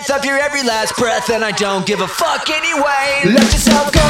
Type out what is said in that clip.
death up your every last breath, and I don't give a fuck anyway. Let yourself go.